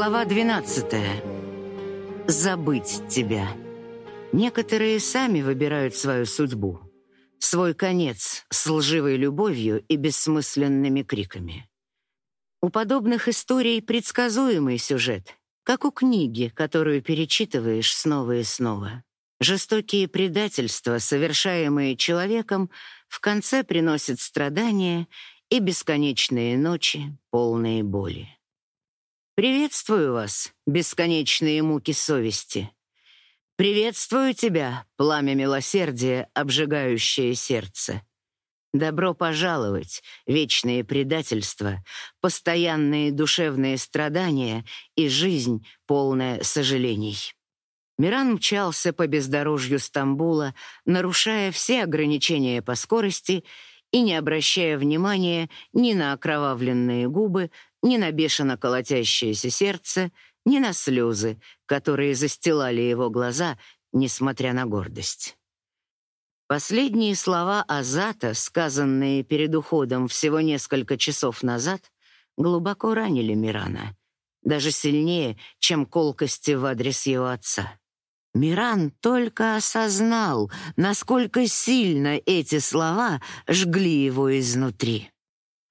Глава 12. Забыть тебя. Некоторые сами выбирают свою судьбу, свой конец с лживой любовью и бессмысленными криками. У подобных историй предсказуемый сюжет, как у книги, которую перечитываешь снова и снова. Жестокие предательства, совершаемые человеком, в конце приносят страдания и бесконечные ночи, полные боли. Приветствую вас, бесконечные муки совести. Приветствую тебя, пламя милосердия, обжигающее сердце. Добро пожаловать, вечные предательства, постоянные душевные страдания и жизнь, полная сожалений. Миран мчался по бездорожью Стамбула, нарушая все ограничения по скорости и не обращая внимания ни на окровавленные губы, ни на бешено колотящееся сердце, ни на слезы, которые застилали его глаза, несмотря на гордость. Последние слова Азата, сказанные перед уходом всего несколько часов назад, глубоко ранили Мирана, даже сильнее, чем колкости в адрес его отца. Миран только осознал, насколько сильно эти слова жгли его изнутри.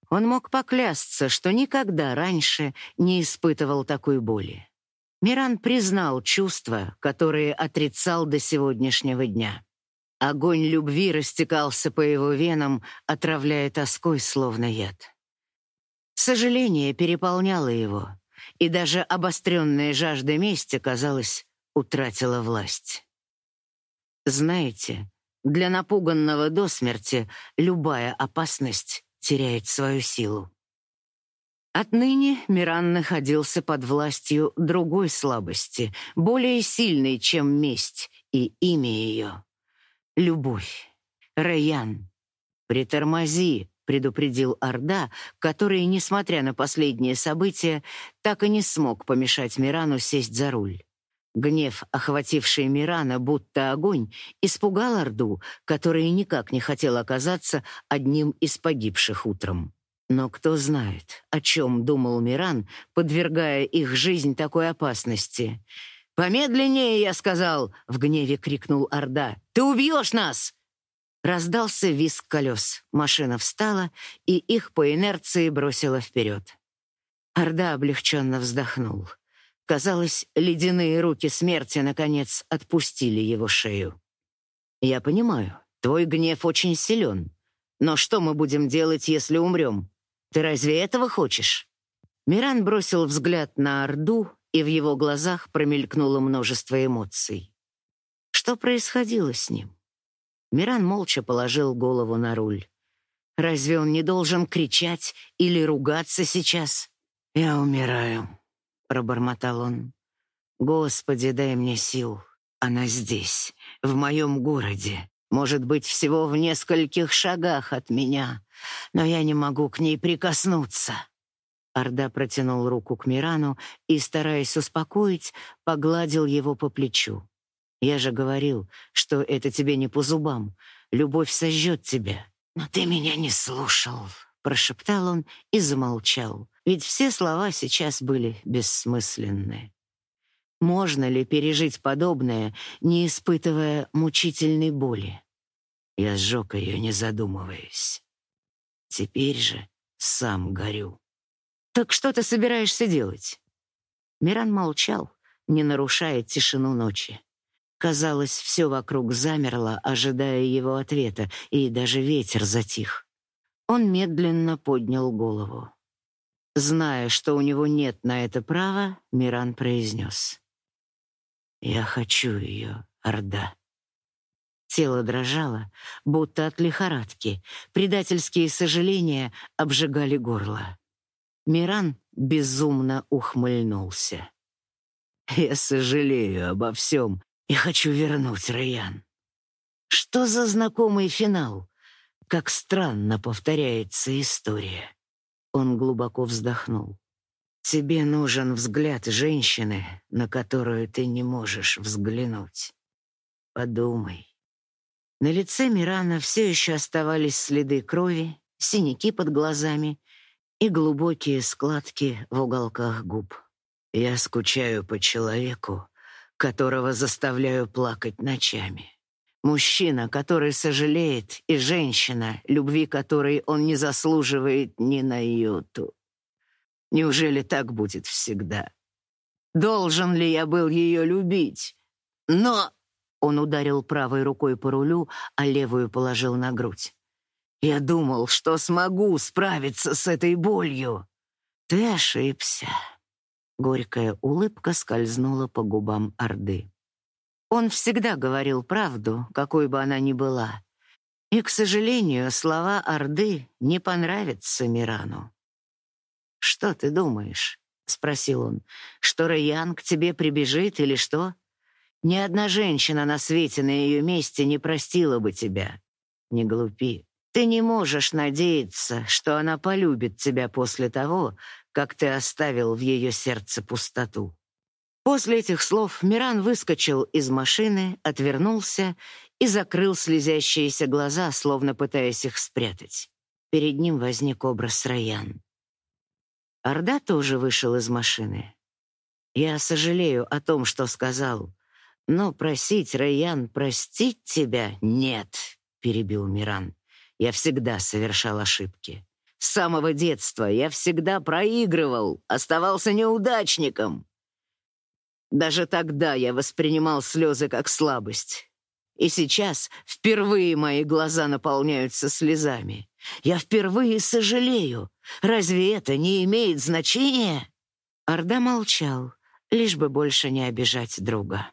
Он мог поклясться, что никогда раньше не испытывал такой боли. Миран признал чувства, которые отрицал до сегодняшнего дня. Огонь любви растекался по его венам, отравляя тоской, словно яд. Сожаление переполняло его, и даже обостренная жажда мести, казалось, утратила власть. Знаете, для напуганного до смерти любая опасность теряет свою силу. Отныне Миран находился под властью другой слабости, более сильной, чем месть, и имя ее — любовь. Раян, притормози, предупредил Орда, который, несмотря на последние события, так и не смог помешать Мирану сесть за руль. Гнев, охвативший Мирана, будто огонь, испугал Орду, который никак не хотел оказаться одним из погибших утром. Но кто знает, о чем думал Миран, подвергая их жизнь такой опасности. «Помедленнее, я сказал!» — в гневе крикнул Орда. «Ты убьешь нас!» Раздался визг колес. Машина встала, и их по инерции бросила вперед. Орда облегченно вздохнул. Казалось, ледяные руки смерти наконец отпустили его шею. Я понимаю, твой гнев очень силен. Но что мы будем делать, если умрем? Ты разве этого хочешь? Миран бросил взгляд на Орду, и в его глазах промелькнуло множество эмоций. Что происходило с ним? Миран молча положил голову на руль. Разве он не должен кричать или ругаться сейчас? Я умираю, пробормотал он. Господи, дай мне сил. Она здесь, в моем городе, может быть, всего в нескольких шагах от меня, но я не могу к ней прикоснуться. Арда протянул руку к Мирану и, стараясь успокоить, погладил его по плечу. Я же говорил, что это тебе не по зубам. Любовь сожжет тебя. Но ты меня не слушал, прошептал он и замолчал, ведь все слова сейчас были бессмысленны. Можно ли пережить подобное, не испытывая мучительной боли? Я сжег ее, не задумываясь. Теперь же сам горю. Так что ты собираешься делать? Миран молчал, не нарушая тишину ночи. Казалось, все вокруг замерло, ожидая его ответа, и даже ветер затих. Он медленно поднял голову. Зная, что у него нет на это права, Миран произнес. «Я хочу ее, Орда». Тело дрожало, будто от лихорадки. Предательские сожаления обжигали горло. Миран безумно ухмыльнулся. «Я сожалею обо всем и хочу вернуть Раян». Что за знакомый финал? Как странно повторяется история. Он глубоко вздохнул. Тебе нужен взгляд женщины, на которую ты не можешь взглянуть. Подумай. На лице Мирана все еще оставались следы крови, синяки под глазами и глубокие складки в уголках губ. Я скучаю по человеку, которого заставляю плакать ночами. Мужчина, который сожалеет, и женщина, любви которой он не заслуживает ни на йоту. Неужели так будет всегда? Должен ли я был ее любить? Но он ударил правой рукой по рулю, а левую положил на грудь. Я думал, что смогу справиться с этой болью. Ты ошибся. Горькая улыбка скользнула по губам Орды. Он всегда говорил правду, какой бы она ни была. И, к сожалению, слова Орды не понравятся Мирану. «Что ты думаешь?» — спросил он. «Что Райан к тебе прибежит или что? Ни одна женщина на свете на ее месте не простила бы тебя. Не глупи. Ты не можешь надеяться, что она полюбит тебя после того, как ты оставил в ее сердце пустоту. После этих слов Миран выскочил из машины, отвернулся и закрыл слезящиеся глаза, словно пытаясь их спрятать. Перед ним возник образ Раян. Орда тоже вышел из машины. Я сожалею о том, что сказал, но просить Раян простить тебя нет, перебил Миран. Я всегда совершал ошибки. С самого детства я всегда проигрывал, оставался неудачником. Даже тогда я воспринимал слезы как слабость. И сейчас впервые мои глаза наполняются слезами. Я впервые сожалею. Разве это не имеет значения? Орда молчал, лишь бы больше не обижать друга.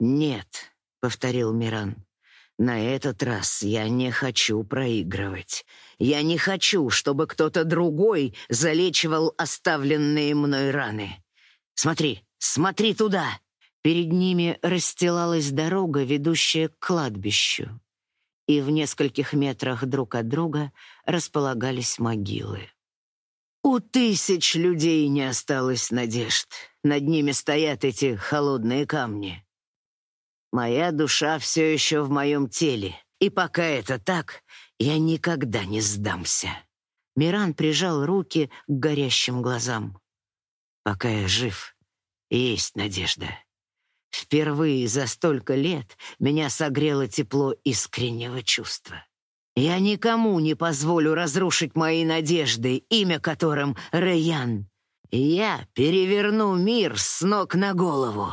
«Нет», — повторил Миран, на этот раз я не хочу проигрывать. Я не хочу, чтобы кто-то другой залечивал оставленные мной раны. Смотри, смотри туда. Перед ними расстилалась дорога, ведущая к кладбищу, и в нескольких метрах друг от друга располагались могилы. У тысяч людей не осталось надежд. Над ними стоят эти холодные камни. Моя душа все еще в моем теле, и пока это так, я никогда не сдамся. Миран прижал руки к горящим глазам. Пока я жив, есть надежда. Впервые за столько лет меня согрело тепло искреннего чувства. Я никому не позволю разрушить мои надежды, имя которым Рэян. Я переверну мир с ног на голову.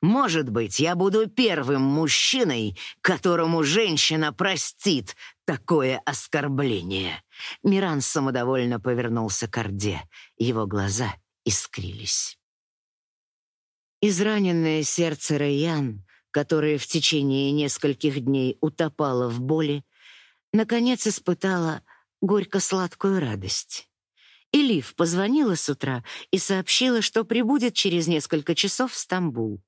Может быть, я буду первым мужчиной, которому женщина простит такое оскорбление. Миран самодовольно повернулся к Орде. Его глаза искрились. Израненное сердце Райан, которое в течение нескольких дней утопало в боли, наконец испытало горько-сладкую радость. Элиф позвонила с утра и сообщила, что прибудет через несколько часов в Стамбул.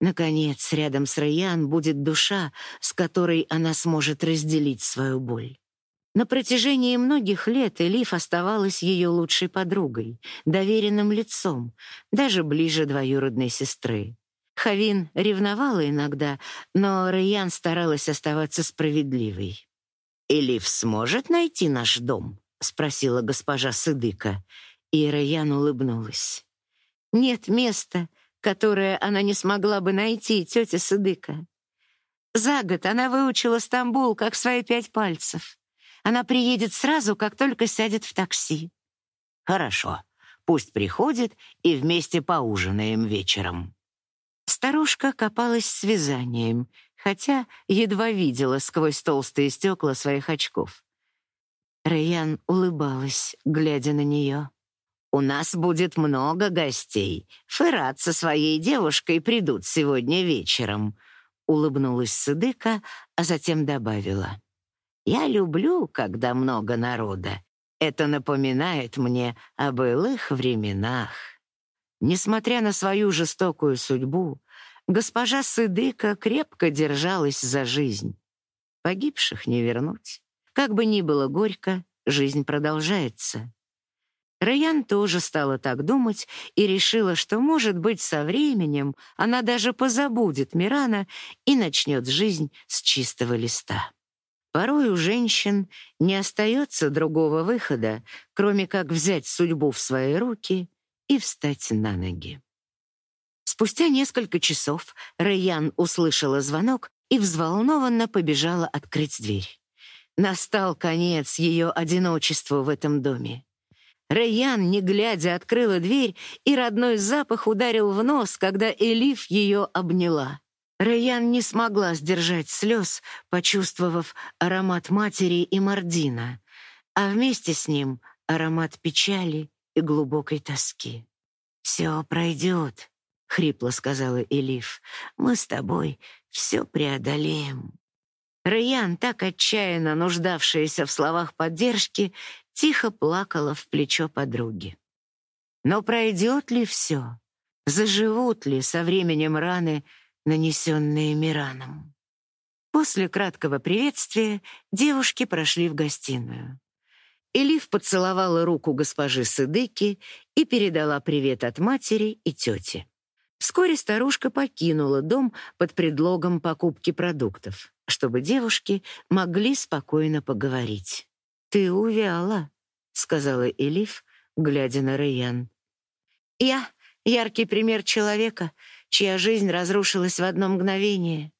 Наконец, рядом с Райан будет душа, с которой она сможет разделить свою боль. На протяжении многих лет Элиф оставалась ее лучшей подругой, доверенным лицом, даже ближе двоюродной сестры. Хавин ревновала иногда, но Райан старалась оставаться справедливой. «Элиф сможет найти наш дом?» — спросила госпожа Сыдыка, и Райан улыбнулась. «Нет места, которое она не смогла бы найти, тетя Сыдыка. За год она выучила Стамбул как свои пять пальцев. Она приедет сразу, как только сядет в такси. Хорошо, пусть приходит и вместе поужинаем вечером. Старушка копалась с вязанием, хотя едва видела сквозь толстые стекла своих очков. Рэян улыбалась, глядя на нее. У нас будет много гостей. Ферат со своей девушкой придут сегодня вечером», — улыбнулась Сыдыка, а затем добавила. «Я люблю, когда много народа. Это напоминает мне о былых временах». Несмотря на свою жестокую судьбу, госпожа Сыдыка крепко держалась за жизнь. Погибших не вернуть. Как бы ни было горько, жизнь продолжается. Райан тоже стала так думать и решила, что, может быть, со временем она даже позабудет Мирана и начнет жизнь с чистого листа. Порой у женщин не остается другого выхода, кроме как взять судьбу в свои руки и встать на ноги. Спустя несколько часов Рэйян услышала звонок и взволнованно побежала открыть дверь. Настал конец ее одиночеству в этом доме. Рэйян, не глядя, открыла дверь, и родной запах ударил в нос, когда Элиф ее обняла. Рэйян не смогла сдержать слез, почувствовав аромат матери и Мардина, а вместе с ним аромат печали и глубокой тоски. «Все пройдет», — хрипло сказала Элиф. «Мы с тобой все преодолеем». Рэйян, так отчаянно нуждавшаяся в словах поддержки, тихо плакала в плечо подруги. Но пройдет ли все? Заживут ли со временем раны, нанесенные Мираном? После краткого приветствия девушки прошли в гостиную. Элиф поцеловала руку госпожи Сыдыки и передала привет от матери и тети. Вскоре старушка покинула дом под предлогом покупки продуктов, чтобы девушки могли спокойно поговорить. «Ты увяла», — сказала Элиф, глядя на Райан. «Я — яркий пример человека, чья жизнь разрушилась в одно мгновение».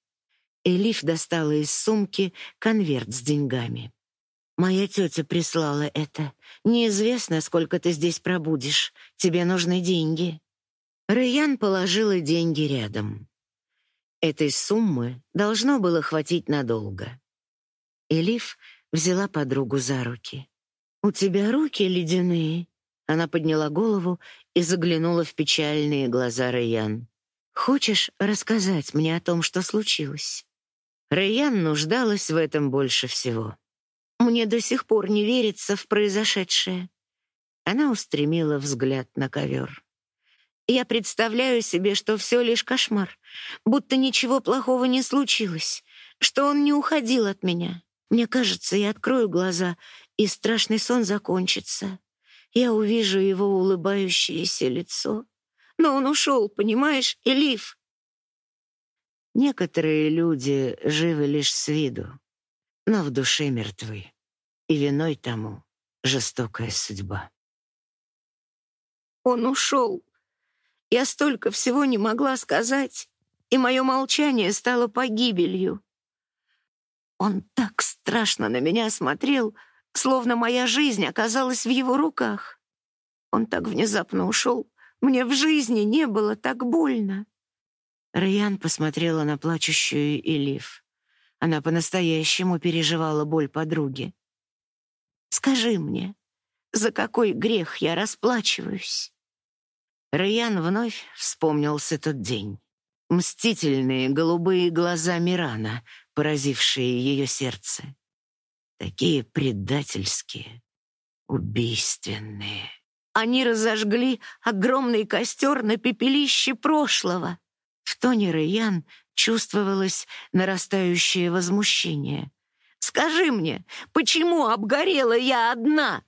Элиф достала из сумки конверт с деньгами. «Моя тетя прислала это. Неизвестно, сколько ты здесь пробудешь. Тебе нужны деньги». Райан положила деньги рядом. Этой суммы должно было хватить надолго. Элиф взяла подругу за руки. «У тебя руки ледяные?» Она подняла голову и заглянула в печальные глаза Райан. «Хочешь рассказать мне о том, что случилось?» Райан нуждалась в этом больше всего. «Мне до сих пор не верится в произошедшее». Она устремила взгляд на ковер. Я представляю себе, что все лишь кошмар, будто ничего плохого не случилось, что он не уходил от меня. Мне кажется, я открою глаза, и страшный сон закончится. Я увижу его улыбающееся лицо. Но он ушел, понимаешь, Элиф? Некоторые люди живы лишь с виду, но в душе мертвы, и виной тому жестокая судьба. Он ушел, я столько всего не могла сказать, и мое молчание стало погибелью. Он так страшно на меня смотрел, словно моя жизнь оказалась в его руках. Он так внезапно ушел. Мне в жизни не было так больно. Райан посмотрела на плачущую Элиф. Она по-настоящему переживала боль подруги. «Скажи мне, за какой грех я расплачиваюсь?» Райан вновь вспомнился тот день. Мстительные голубые глаза Мирана, поразившие ее сердце. Такие предательские, убийственные. Они разожгли огромный костер на пепелище прошлого. В тоне Райан чувствовалось нарастающее возмущение. «Скажи мне, почему обгорела я одна?»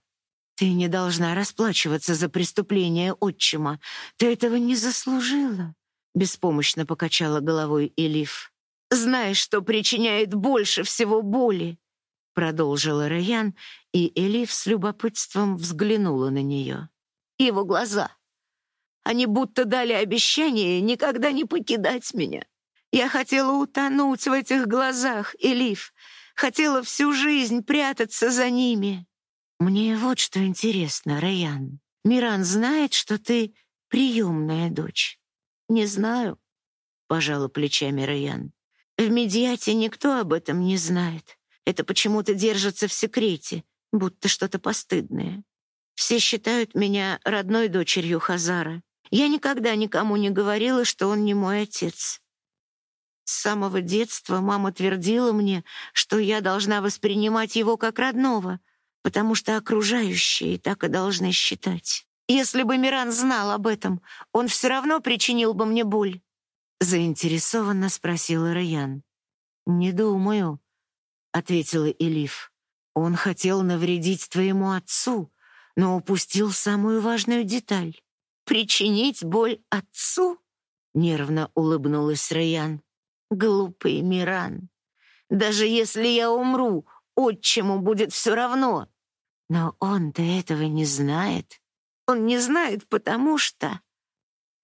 Ты не должна расплачиваться за преступление отчима. Ты этого не заслужила, беспомощно покачала головой Элиф. Знаешь, что причиняет больше всего боли, продолжила Раян, и Элиф с любопытством взглянула на нее. Его глаза. Они будто дали обещание никогда не покидать меня. Я хотела утонуть в этих глазах, Элиф, хотела всю жизнь прятаться за ними. Мне вот что интересно, Райан. Миран знает, что ты приемная дочь? Не знаю, пожала плечами Райан. В медиате никто об этом не знает. Это почему-то держится в секрете, будто что-то постыдное. Все считают меня родной дочерью Хазара. Я никогда никому не говорила, что он не мой отец. С самого детства мама твердила мне, что я должна воспринимать его как родного, потому что окружающие так и должны считать. Если бы Миран знал об этом, он все равно причинил бы мне боль. Заинтересованно спросила Раян. «Не думаю», — ответила Элиф. «Он хотел навредить твоему отцу, но упустил самую важную деталь. Причинить боль отцу?» — нервно улыбнулась Раян. «Глупый Миран. Даже если я умру, отчиму будет все равно. Но он-то этого не знает. Он не знает, потому что...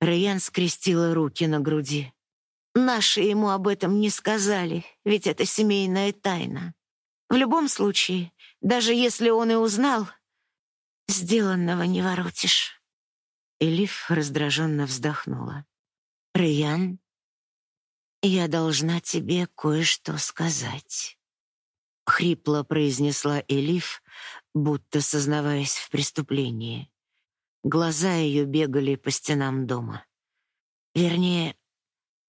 Райан скрестила руки на груди. Наши ему об этом не сказали, ведь это семейная тайна. В любом случае, даже если он и узнал, сделанного не воротишь. Элиф раздраженно вздохнула. Райан, я должна тебе кое-что сказать. Хрипло произнесла Элиф, будто сознаваясь в преступлении. Глаза ее бегали по стенам дома. Вернее,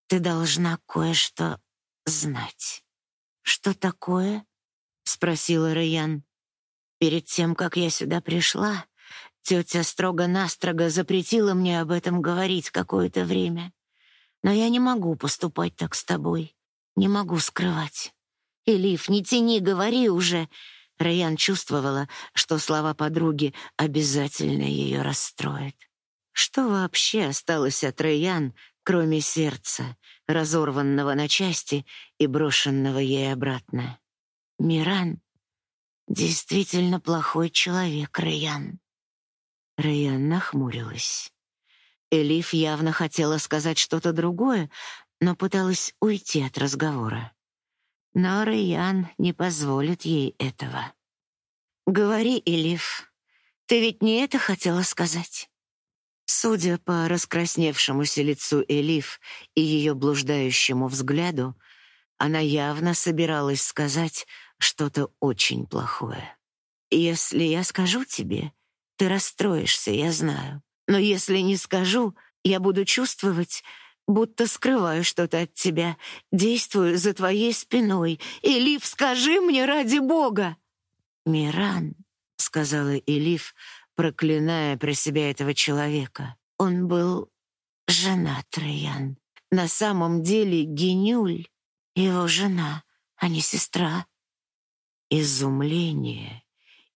ты должна кое-что знать. Что такое? спросила Райан. Перед тем, как я сюда пришла, тетя строго-настрого запретила мне об этом говорить какое-то время. Но я не могу поступать так с тобой. Не могу скрывать. Элиф, не тяни, говори уже. Райан чувствовала, что слова подруги обязательно ее расстроят. Что вообще осталось от Райан, кроме сердца, разорванного на части и брошенного ей обратно. Миран действительно плохой человек, Райан. Райан нахмурилась. Элиф явно хотела сказать что-то другое, но пыталась уйти от разговора. Но Райан не позволит ей этого. «Говори, Элиф, ты ведь не это хотела сказать?» Судя по раскрасневшемуся лицу Элиф и ее блуждающему взгляду, она явно собиралась сказать что-то очень плохое. Если я скажу тебе, ты расстроишься, я знаю. Но если не скажу, я буду чувствовать, будто скрываю что-то от тебя, действую за твоей спиной. Элиф, скажи мне ради бога. Миран, сказала Элиф, проклиная про себя этого человека. Он был женат, Райан. На самом деле Генюль — его жена, а не сестра. Изумление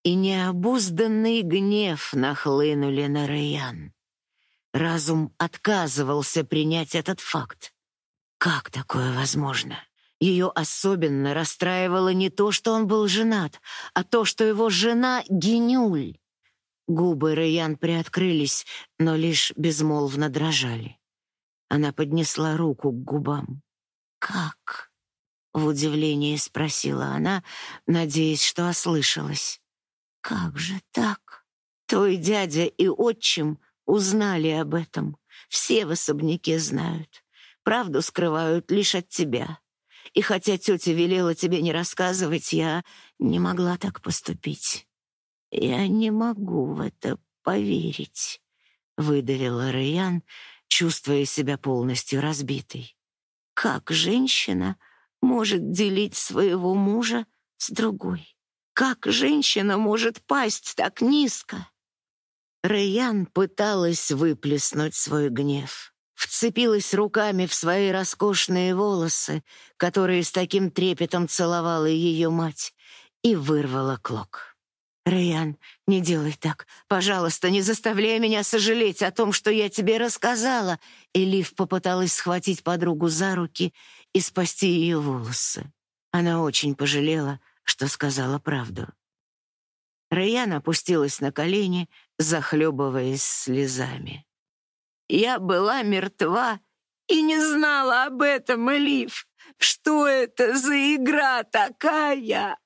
и необузданный гнев нахлынули на Райан. Разум отказывался принять этот факт. Как такое возможно? Ее особенно расстраивало не то, что он был женат, а то, что его жена — Генюль. Губы Райан приоткрылись, но лишь безмолвно дрожали. Она поднесла руку к губам. «Как?» — в удивлении спросила она, надеясь, что ослышалась. «Как же так?» Твой дядя и отчим узнали об этом. Все в особняке знают. Правду скрывают лишь от тебя. И хотя тетя велела тебе не рассказывать, я не могла так поступить. «Я не могу в это поверить», — выдавила Райан, чувствуя себя полностью разбитой. «Как женщина может делить своего мужа с другой? Как женщина может пасть так низко?» Райан пыталась выплеснуть свой гнев. Вцепилась руками в свои роскошные волосы, которые с таким трепетом целовала ее мать, и вырвала клок. Рэйан, не делай так. Пожалуйста, не заставляй меня сожалеть о том, что я тебе рассказала. Элиф попыталась схватить подругу за руки и спасти ее волосы. Она очень пожалела, что сказала правду. Рэйан опустилась на колени, захлебываясь слезами. «Я была мертва и не знала об этом, Элиф. Что это за игра такая?»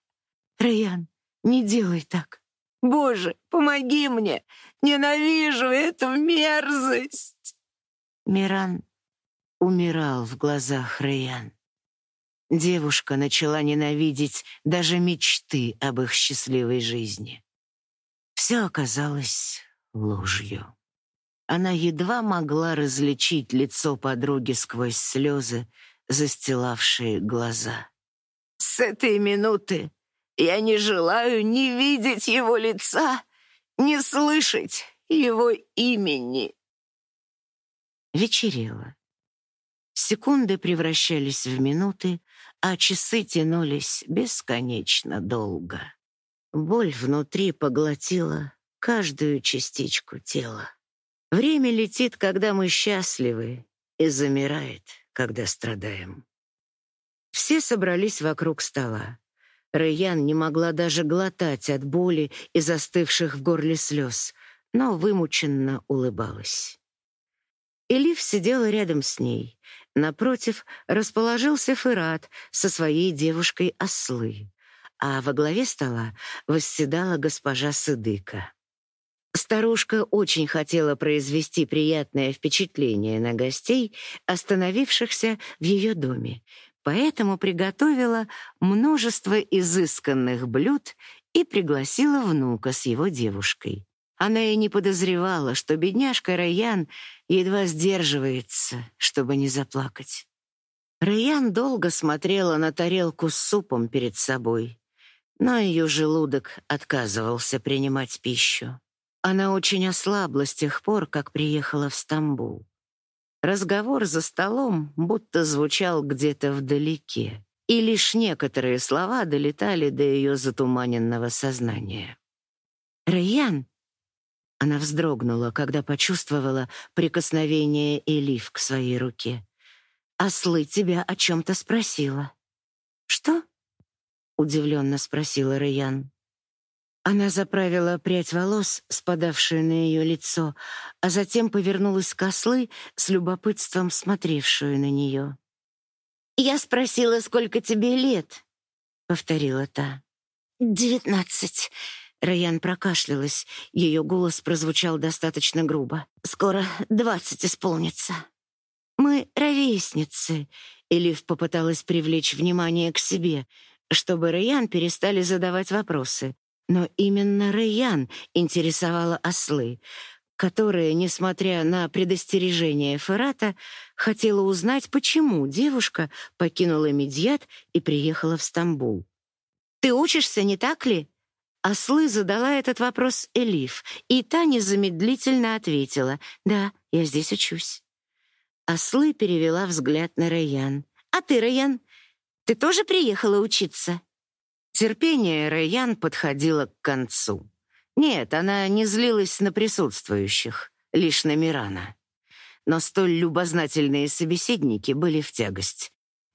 «Рэйан, не делай так. Боже, помоги мне. Ненавижу эту мерзость. Миран умирал в глазах Райан. Девушка начала ненавидеть даже мечты об их счастливой жизни. Все оказалось ложью. Она едва могла различить лицо подруги сквозь слезы, застилавшие глаза. С этой минуты я не желаю ни видеть его лица, ни слышать его имени. Вечерело. Секунды превращались в минуты, а часы тянулись бесконечно долго. Боль внутри поглотила каждую частичку тела. Время летит, когда мы счастливы, и замирает, когда страдаем. Все собрались вокруг стола. Рэйян не могла даже глотать от боли и застывших в горле слез, но вымученно улыбалась. Элиф сидела рядом с ней. Напротив расположился Ферат со своей девушкой Ослы, а во главе стола восседала госпожа Сыдыка. Старушка очень хотела произвести приятное впечатление на гостей, остановившихся в ее доме, поэтому приготовила множество изысканных блюд и пригласила внука с его девушкой. Она и не подозревала, что бедняжка Райан едва сдерживается, чтобы не заплакать. Райан долго смотрела на тарелку с супом перед собой, но ее желудок отказывался принимать пищу. Она очень ослабла с тех пор, как приехала в Стамбул. Разговор за столом будто звучал где-то вдалеке, и лишь некоторые слова долетали до ее затуманенного сознания. «Райан!» Она вздрогнула, когда почувствовала прикосновение Элиф к своей руке. «Ослы тебя о чем-то спросила». «Что?» — удивленно спросила Райан. Она заправила прядь волос, спадавшую на ее лицо, а затем повернулась к ослы с любопытством смотревшую на нее. «Я спросила, сколько тебе лет?» — повторила та. «Девятнадцать». Раян прокашлялась. Ее голос прозвучал достаточно грубо. «Скоро двадцать исполнится». «Мы ровесницы», — Элиф попыталась привлечь внимание к себе, чтобы Раян перестали задавать вопросы. Но именно Рэйян интересовала ослы, которая, несмотря на предостережение Ферата, хотела узнать, почему девушка покинула Медьят и приехала в Стамбул. «Ты учишься, не так ли?» Ослы задала этот вопрос Элиф, и та незамедлительно ответила, «Да, я здесь учусь». Ослы перевела взгляд на Райан. «А ты, Райан, ты тоже приехала учиться?» Терпение Рэйян подходило к концу. Нет, она не злилась на присутствующих, лишь на Мирана. Но столь любознательные собеседники были в тягость.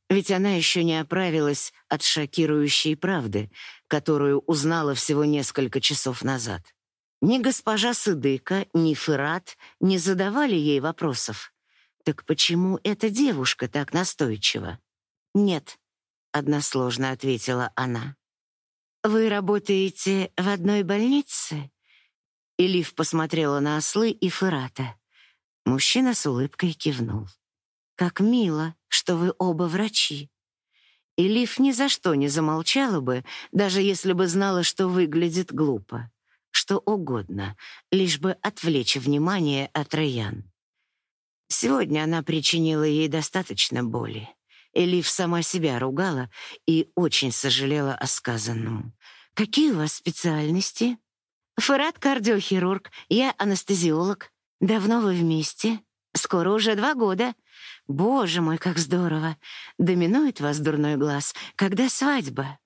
Ведь она еще не оправилась от шокирующей правды, которую узнала всего несколько часов назад. Ни госпожа Сыдыка, ни Фырат не задавали ей вопросов. Так почему эта девушка так настойчива? «Нет», — односложно ответила она. «Вы работаете в одной больнице?» Элиф посмотрела на ослы и Фырата. Мужчина с улыбкой кивнул. «Как мило, что вы оба врачи». Элиф ни за что не замолчала бы, даже если бы знала, что выглядит глупо. Что угодно, лишь бы отвлечь внимание от Раян. Сегодня она причинила ей достаточно боли. Элиф сама себя ругала и очень сожалела о сказанном. «Какие у вас специальности?» «Ферат кардиохирург, я анестезиолог. Давно вы вместе?» «Скоро уже два года». «Боже мой, как здорово! Доминует вас дурной глаз. Когда свадьба?»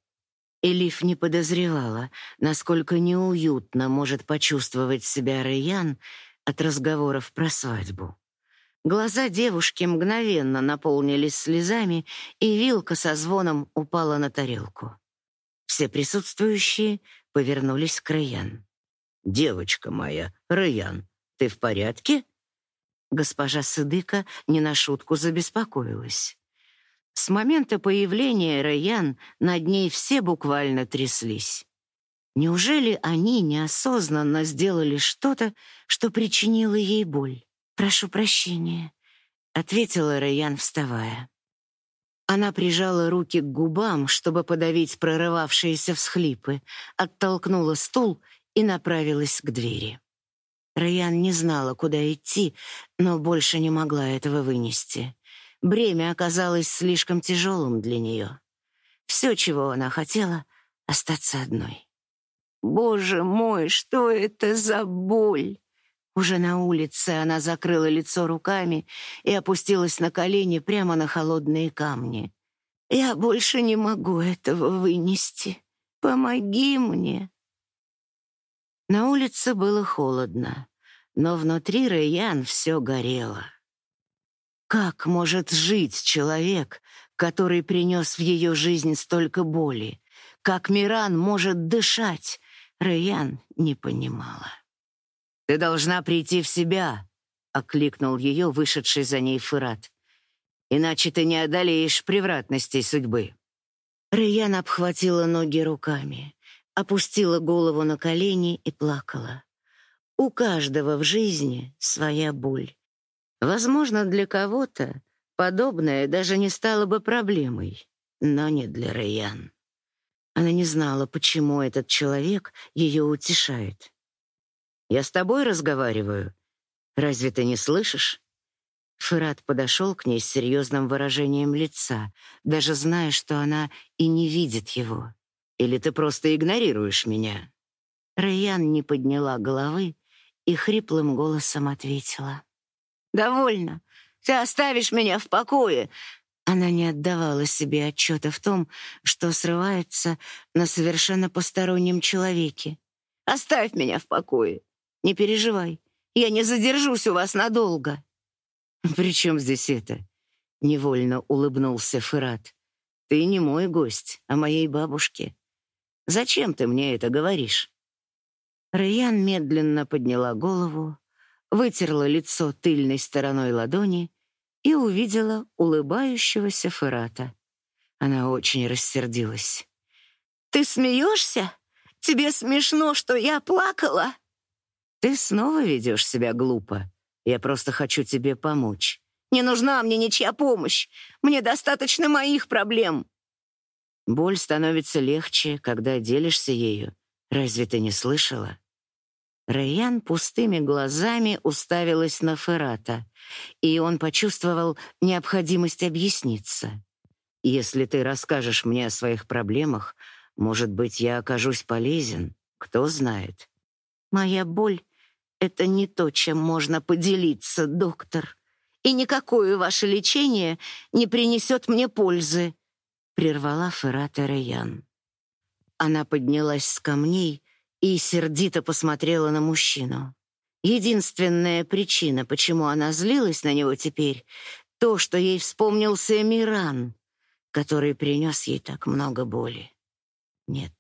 Элиф не подозревала, насколько неуютно может почувствовать себя Райан от разговоров про свадьбу. Глаза девушки мгновенно наполнились слезами, и вилка со звоном упала на тарелку. Все присутствующие повернулись к Раян. «Девочка моя, Раян, ты в порядке?» Госпожа Сыдыка не на шутку забеспокоилась. С момента появления Раян над ней все буквально тряслись. Неужели они неосознанно сделали что-то, что причинило ей боль? «Прошу прощения», — ответила Райан, вставая. Она прижала руки к губам, чтобы подавить прорывавшиеся всхлипы, оттолкнула стул и направилась к двери. Райан не знала, куда идти, но больше не могла этого вынести. Бремя оказалось слишком тяжелым для нее. Все, чего она хотела — остаться одной. «Боже мой, что это за боль!» Уже на улице она закрыла лицо руками и опустилась на колени прямо на холодные камни. «Я больше не могу этого вынести. Помоги мне!» На улице было холодно, но внутри Рэйян все горело. Как может жить человек, который принес в ее жизнь столько боли? Как Миран может дышать? Рэйян не понимала. Ты должна прийти в себя. — окликнул ее вышедший за ней Фырат. «Иначе ты не одолеешь превратностей судьбы». Раян обхватила ноги руками, опустила голову на колени и плакала. У каждого в жизни своя боль. Возможно, для кого-то подобное даже не стало бы проблемой, но не для Раян. Она не знала, почему этот человек ее утешает. «Я с тобой разговариваю. Разве ты не слышишь?» Фырат подошел к ней с серьезным выражением лица, даже зная, что она и не видит его. «Или ты просто игнорируешь меня?» Райан не подняла головы и хриплым голосом ответила. «Довольно. Ты оставишь меня в покое». Она не отдавала себе отчета в том, что срывается на совершенно постороннем человеке. «Оставь меня в покое. Не переживай. Я не задержусь у вас надолго». «При чем здесь это?» — невольно улыбнулся Фырат. «Ты не мой гость, а моей бабушки. Зачем ты мне это говоришь?» Райан медленно подняла голову, вытерла лицо тыльной стороной ладони и увидела улыбающегося Ферата. Она очень рассердилась. «Ты смеешься? Тебе смешно, что я плакала?» «Ты снова ведешь себя глупо. Я просто хочу тебе помочь». «Не нужна мне ничья помощь. Мне достаточно моих проблем». Боль становится легче, когда делишься ею. Разве ты не слышала? Рэйян пустыми глазами уставилась на Ферата, и он почувствовал необходимость объясниться. «Если ты расскажешь мне о своих проблемах, может быть, я окажусь полезен, кто знает». «Моя боль — это не то, чем можно поделиться, доктор, и никакое ваше лечение не принесет мне пользы», — прервала Ферата Рэйян. Она поднялась с камней и сердито посмотрела на мужчину. Единственная причина, почему она злилась на него теперь, то, что ей вспомнился Миран, который принес ей так много боли. Нет,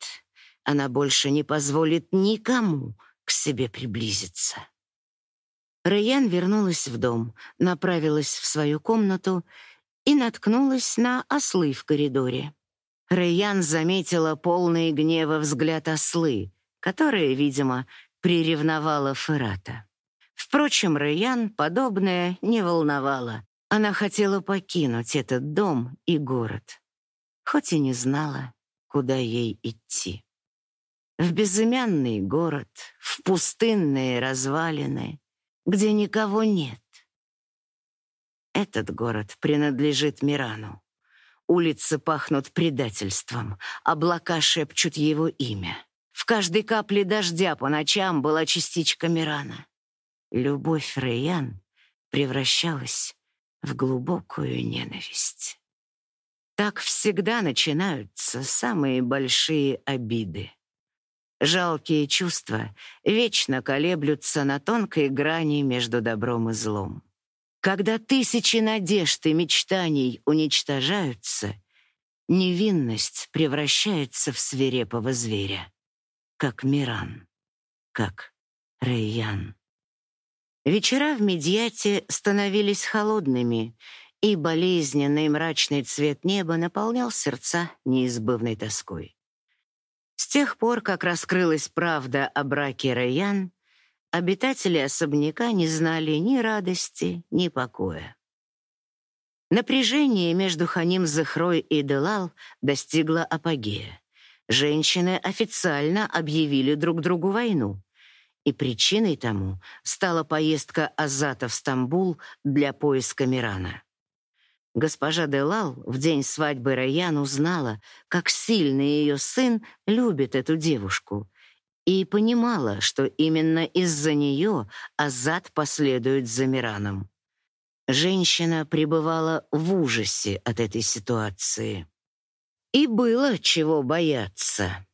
она больше не позволит никому к себе приблизиться. Райан вернулась в дом, направилась в свою комнату и наткнулась на ослы в коридоре. Райан заметила полный гнева взгляд ослы, которая, видимо, приревновала Ферата. Впрочем, Райан подобное не волновало. Она хотела покинуть этот дом и город, хоть и не знала, куда ей идти. В безымянный город, в пустынные развалины, где никого нет. Этот город принадлежит Мирану. Улицы пахнут предательством, облака шепчут его имя. В каждой капле дождя по ночам была частичка Мирана. Любовь Рейян превращалась в глубокую ненависть. Так всегда начинаются самые большие обиды. Жалкие чувства вечно колеблются на тонкой грани между добром и злом. Когда тысячи надежд и мечтаний уничтожаются, невинность превращается в свирепого зверя как Миран, как Рейян. Вечера в Медьяте становились холодными, и болезненный мрачный цвет неба наполнял сердца неизбывной тоской. С тех пор, как раскрылась правда о браке Райан, обитатели особняка не знали ни радости, ни покоя. Напряжение между Ханим Захрой и Делал достигло апогея женщины официально объявили друг другу войну. И причиной тому стала поездка Азата в Стамбул для поиска Мирана. Госпожа Делал в день свадьбы Раян узнала, как сильно ее сын любит эту девушку, и понимала, что именно из-за нее Азат последует за Мираном. Женщина пребывала в ужасе от этой ситуации. И было чего бояться.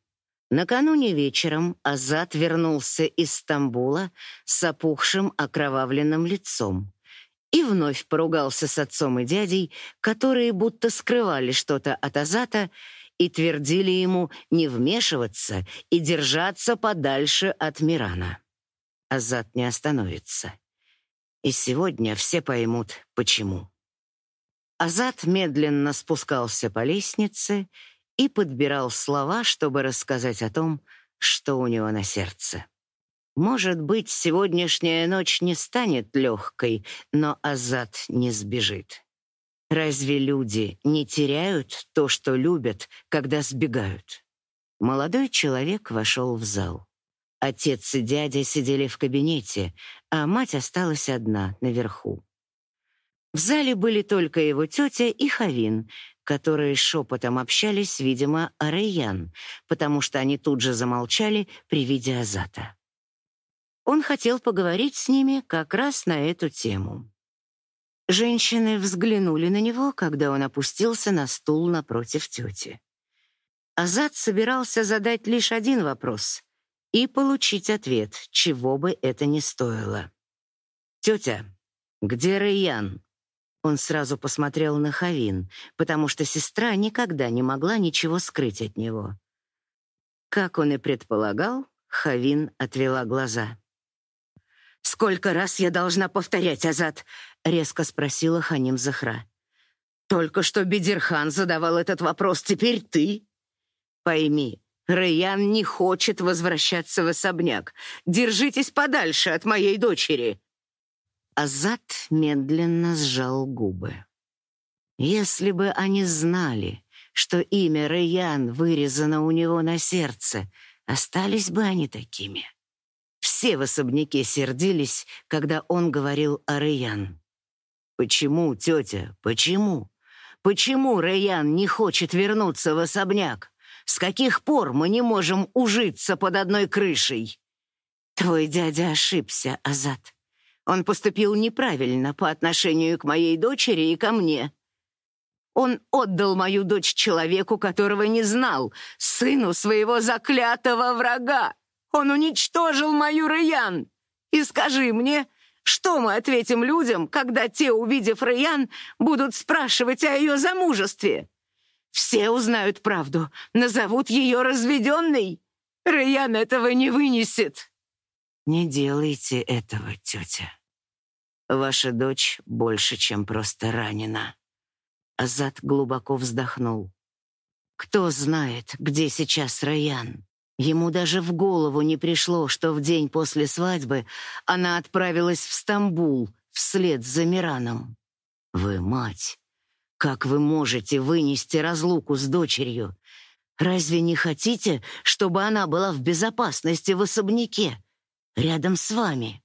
Накануне вечером Азат вернулся из Стамбула с опухшим окровавленным лицом и вновь поругался с отцом и дядей, которые будто скрывали что-то от Азата и твердили ему не вмешиваться и держаться подальше от Мирана. Азат не остановится. И сегодня все поймут, почему. Азат медленно спускался по лестнице и подбирал слова, чтобы рассказать о том, что у него на сердце. Может быть, сегодняшняя ночь не станет легкой, но Азат не сбежит. Разве люди не теряют то, что любят, когда сбегают? Молодой человек вошел в зал. Отец и дядя сидели в кабинете, а мать осталась одна наверху. В зале были только его тетя и Хавин, которые шепотом общались, видимо, о Райян, потому что они тут же замолчали при виде Азата. Он хотел поговорить с ними как раз на эту тему. Женщины взглянули на него, когда он опустился на стул напротив тети. Азат собирался задать лишь один вопрос и получить ответ, чего бы это ни стоило. «Тетя, где Райян?» Он сразу посмотрел на Хавин, потому что сестра никогда не могла ничего скрыть от него. Как он и предполагал, Хавин отвела глаза. «Сколько раз я должна повторять, Азат?» — резко спросила Ханим Захра. «Только что Бедерхан задавал этот вопрос, теперь ты?» «Пойми, Райан не хочет возвращаться в особняк. Держитесь подальше от моей дочери!» Азат медленно сжал губы. Если бы они знали, что имя Райан вырезано у него на сердце, остались бы они такими. Все в особняке сердились, когда он говорил о Рэян. «Почему, тетя, почему? Почему Рэян не хочет вернуться в особняк? С каких пор мы не можем ужиться под одной крышей?» «Твой дядя ошибся, Азат. Он поступил неправильно по отношению к моей дочери и ко мне. Он отдал мою дочь человеку, которого не знал, сыну своего заклятого врага. Он уничтожил мою Раян. И скажи мне, что мы ответим людям, когда те, увидев Раян, будут спрашивать о ее замужестве? Все узнают правду, назовут ее разведенной. Раян этого не вынесет. Не делайте этого, тетя. Ваша дочь больше, чем просто ранена. Азат глубоко вздохнул. Кто знает, где сейчас Раян? Ему даже в голову не пришло, что в день после свадьбы она отправилась в Стамбул вслед за Мираном. Вы мать. Как вы можете вынести разлуку с дочерью? Разве не хотите, чтобы она была в безопасности в особняке, рядом с вами?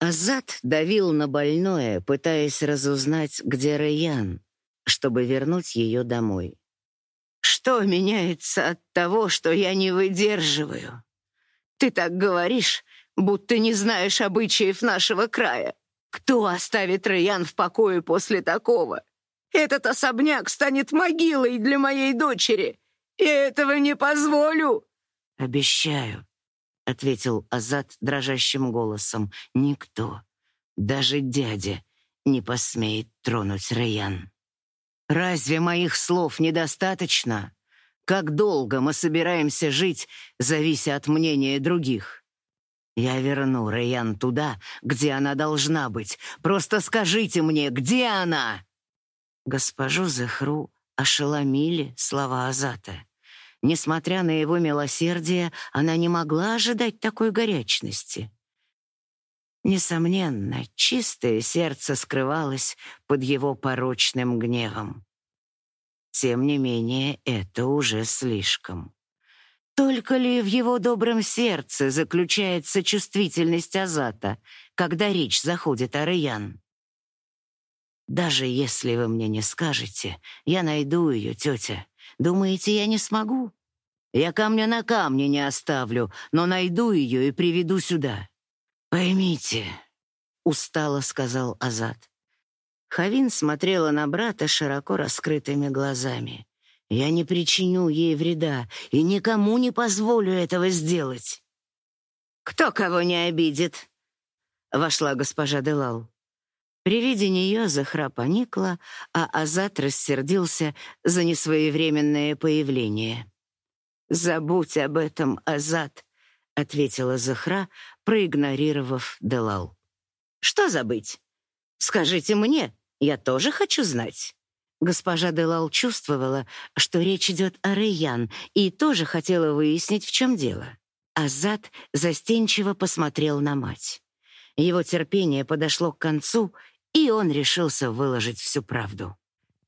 Азат давил на больное, пытаясь разузнать, где Райан, чтобы вернуть ее домой. Что меняется от того, что я не выдерживаю? Ты так говоришь, будто не знаешь обычаев нашего края. Кто оставит Раян в покое после такого? Этот особняк станет могилой для моей дочери. Я этого не позволю. Обещаю, ответил Азат дрожащим голосом. Никто, даже дядя, не посмеет тронуть Раян. Разве моих слов недостаточно? Как долго мы собираемся жить, завися от мнения других? Я верну Райан туда, где она должна быть. Просто скажите мне, где она? Госпожу Захру ошеломили слова Азата. Несмотря на его милосердие, она не могла ожидать такой горячности. Несомненно, чистое сердце скрывалось под его порочным гневом. Тем не менее, это уже слишком. Только ли в его добром сердце заключается чувствительность Азата, когда речь заходит о Раян? Даже если вы мне не скажете, я найду ее, тетя. Думаете, я не смогу? Я камня на камне не оставлю, но найду ее и приведу сюда. «Поймите», — устало сказал Азат. Хавин смотрела на брата широко раскрытыми глазами. «Я не причиню ей вреда и никому не позволю этого сделать». «Кто кого не обидит?» — вошла госпожа Делал. При виде нее Захра поникла, а Азат рассердился за несвоевременное появление. «Забудь об этом, Азат», — ответила Захра, проигнорировав Делал. Что забыть? Скажите мне, я тоже хочу знать. Госпожа Делал чувствовала, что речь идет о Рейян, и тоже хотела выяснить, в чем дело. Азат застенчиво посмотрел на мать. Его терпение подошло к концу, и он решился выложить всю правду.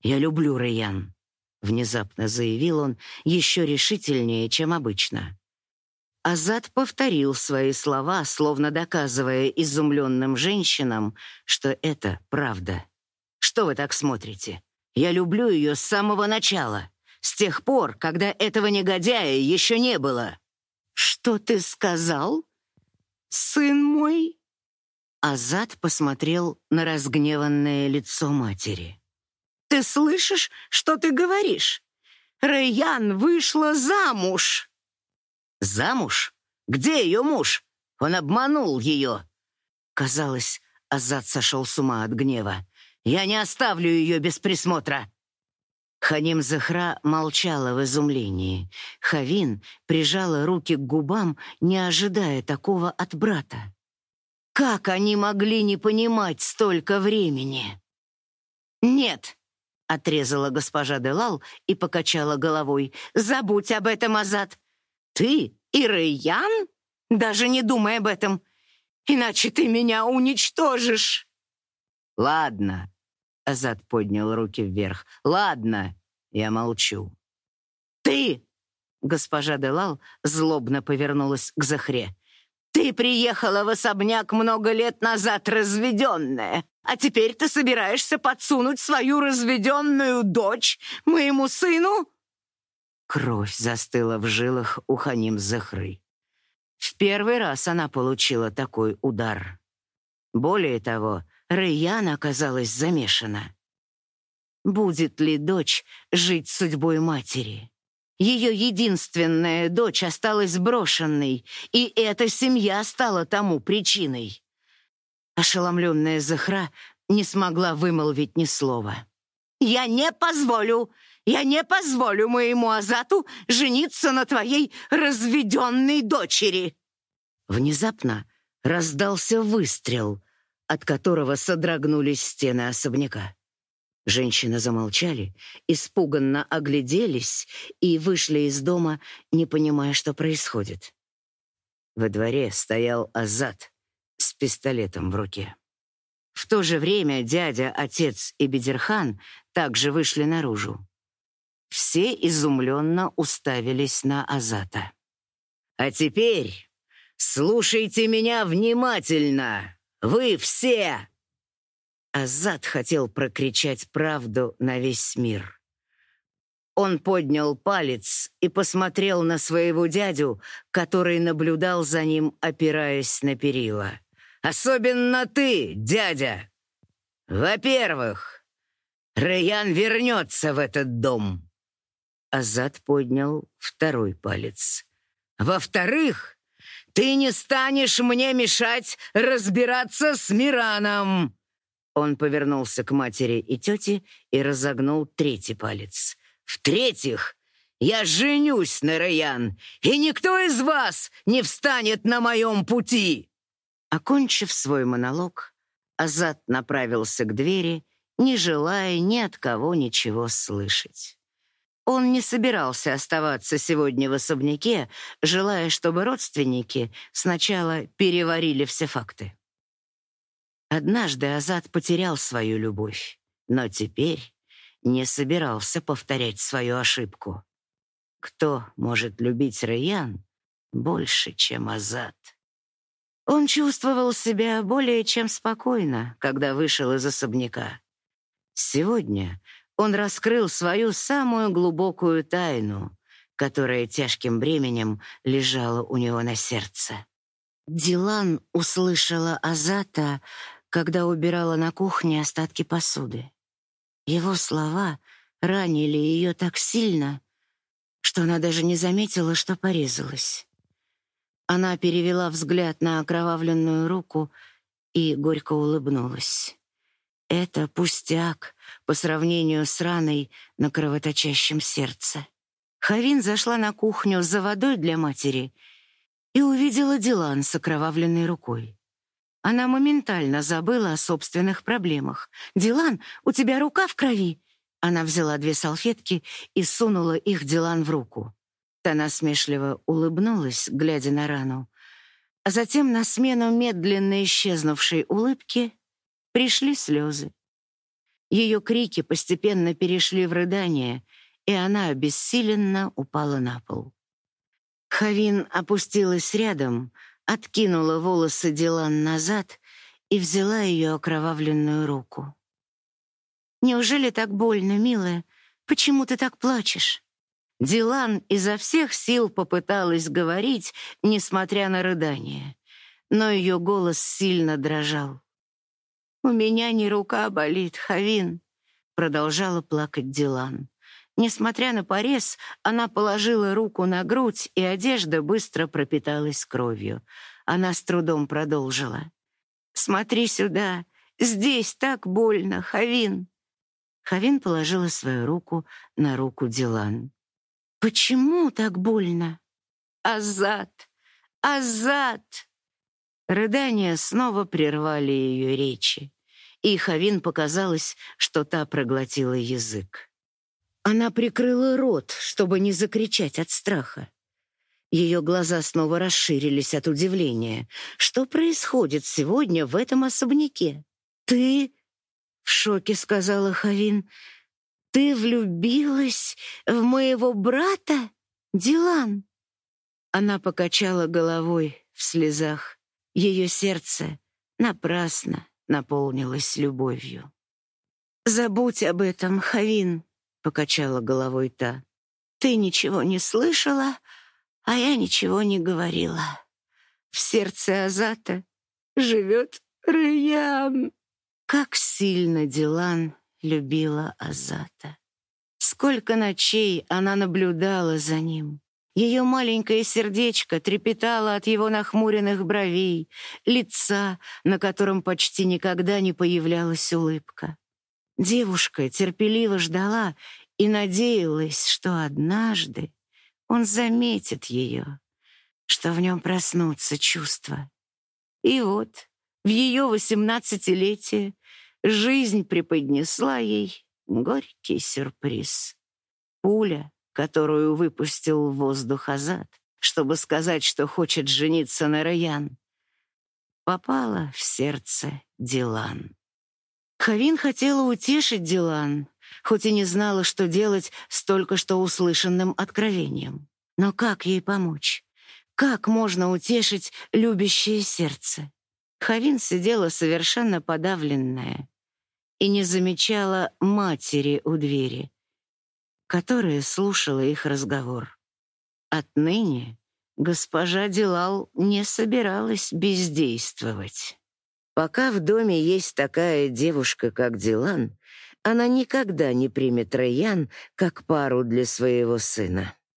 «Я люблю Рейян», — внезапно заявил он еще решительнее, чем обычно. Азат повторил свои слова, словно доказывая изумленным женщинам, что это правда. «Что вы так смотрите? Я люблю ее с самого начала, с тех пор, когда этого негодяя еще не было». «Что ты сказал, сын мой?» Азат посмотрел на разгневанное лицо матери. «Ты слышишь, что ты говоришь? Райан вышла замуж!» «Замуж? Где ее муж? Он обманул ее!» Казалось, Азат сошел с ума от гнева. «Я не оставлю ее без присмотра!» Ханим Захра молчала в изумлении. Хавин прижала руки к губам, не ожидая такого от брата. Как они могли не понимать столько времени? «Нет», — отрезала госпожа Делал и покачала головой. «Забудь об этом, Азат. Ты и Рейян? Даже не думай об этом, иначе ты меня уничтожишь». «Ладно», Азат поднял руки вверх. «Ладно, я молчу». «Ты!» Госпожа Делал злобно повернулась к Захре. «Ты приехала в особняк много лет назад разведенная, а теперь ты собираешься подсунуть свою разведенную дочь моему сыну?» Кровь застыла в жилах у Ханим Захры. В первый раз она получила такой удар. Более того, Рэйян оказалась замешана. Будет ли дочь жить судьбой матери? Ее единственная дочь осталась брошенной, и эта семья стала тому причиной. Ошеломленная Захра не смогла вымолвить ни слова. «Я не позволю! Я не позволю моему Азату жениться на твоей разведенной дочери!» Внезапно раздался выстрел, от которого содрогнулись стены особняка. Женщины замолчали, испуганно огляделись и вышли из дома, не понимая, что происходит. Во дворе стоял Азат с пистолетом в руке. В то же время дядя, отец и Бедерхан также вышли наружу. Все изумленно уставились на Азата. «А теперь слушайте меня внимательно!» Вы все!» Азат хотел прокричать правду на весь мир. Он поднял палец и посмотрел на своего дядю, который наблюдал за ним, опираясь на перила. «Особенно ты, дядя! Во-первых, Рэян вернется в этот дом!» Азат поднял второй палец. «Во-вторых, ты не станешь мне мешать разбираться с Мираном!» Он повернулся к матери и тете и разогнул третий палец. «В-третьих, я женюсь на Раян, и никто из вас не встанет на моем пути!» Окончив свой монолог, Азат направился к двери, не желая ни от кого ничего слышать. Он не собирался оставаться сегодня в особняке, желая, чтобы родственники сначала переварили все факты. Однажды Азат потерял свою любовь, но теперь не собирался повторять свою ошибку. Кто может любить Райан больше, чем Азат? Он чувствовал себя более чем спокойно, когда вышел из особняка. Сегодня он раскрыл свою самую глубокую тайну, которая тяжким бременем лежала у него на сердце. Дилан услышала Азата, когда убирала на кухне остатки посуды. Его слова ранили ее так сильно, что она даже не заметила, что порезалась. Она перевела взгляд на окровавленную руку и горько улыбнулась. Это пустяк по сравнению с раной на кровоточащем сердце. Хавин зашла на кухню за водой для матери и увидела Дилан с окровавленной рукой. Она моментально забыла о собственных проблемах. «Дилан, у тебя рука в крови!» Она взяла две салфетки и сунула их Дилан в руку. Та насмешливо улыбнулась, глядя на рану. А затем на смену медленно исчезнувшей улыбки пришли слезы. Ее крики постепенно перешли в рыдание, и она обессиленно упала на пол. Хавин опустилась рядом, откинула волосы Дилан назад и взяла ее окровавленную руку. «Неужели так больно, милая? Почему ты так плачешь?» Дилан изо всех сил попыталась говорить, несмотря на рыдание, но ее голос сильно дрожал. «У меня не рука болит, Хавин», — продолжала плакать Дилан. Несмотря на порез, она положила руку на грудь, и одежда быстро пропиталась кровью. Она с трудом продолжила. «Смотри сюда. Здесь так больно, Хавин». Хавин положила свою руку на руку Дилан. «Почему так больно?» «Азат! Азат!» Рыдания снова прервали ее речи, и Хавин показалось, что та проглотила язык. Она прикрыла рот, чтобы не закричать от страха. Ее глаза снова расширились от удивления. Что происходит сегодня в этом особняке? Ты в шоке сказала Хавин. Ты влюбилась в моего брата, Дилан? Она покачала головой в слезах. Ее сердце напрасно наполнилось любовью. Забудь об этом, Хавин, покачала головой та. Ты ничего не слышала, а я ничего не говорила. В сердце Азата живет Раян. Как сильно Дилан любила Азата. Сколько ночей она наблюдала за ним. Ее маленькое сердечко трепетало от его нахмуренных бровей, лица, на котором почти никогда не появлялась улыбка. Девушка терпеливо ждала и надеялась, что однажды он заметит ее, что в нем проснутся чувства. И вот, в ее восемнадцатилетие жизнь преподнесла ей горький сюрприз. Пуля, которую выпустил в воздух Азат, чтобы сказать, что хочет жениться на Раян, попала в сердце Дилан. Хавин хотела утешить Дилан, хоть и не знала, что делать с только что услышанным откровением. Но как ей помочь? Как можно утешить любящее сердце? Хавин сидела совершенно подавленная и не замечала матери у двери, которая слушала их разговор. Отныне госпожа Дилал не собиралась бездействовать. Пока в доме есть такая девушка, как Дилан, она никогда не примет Райан как пару для своего сына.